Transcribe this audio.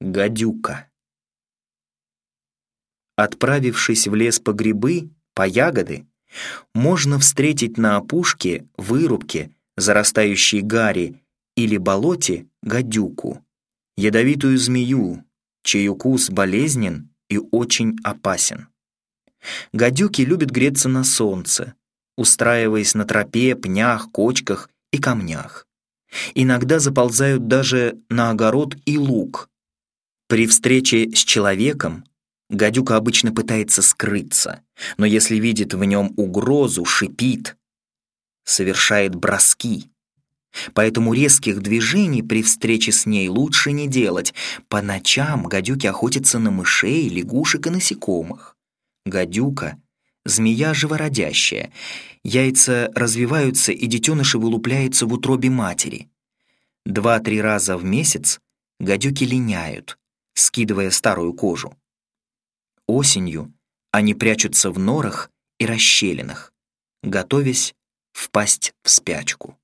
Гадюка. Отправившись в лес по грибы, по ягоды, можно встретить на опушке, вырубке, зарастающей гари или болоте гадюку, ядовитую змею, чей укус болезнен и очень опасен. Гадюки любят греться на солнце, устраиваясь на тропе, пнях, кочках и камнях. Иногда заползают даже на огород и луг. При встрече с человеком гадюка обычно пытается скрыться, но если видит в нем угрозу, шипит, совершает броски. Поэтому резких движений при встрече с ней лучше не делать. По ночам гадюки охотятся на мышей, лягушек и насекомых. Гадюка — змея живородящая. Яйца развиваются, и детеныши вылупляются в утробе матери. Два-три раза в месяц гадюки линяют, скидывая старую кожу. Осенью они прячутся в норах и расщелинах, готовясь впасть в спячку.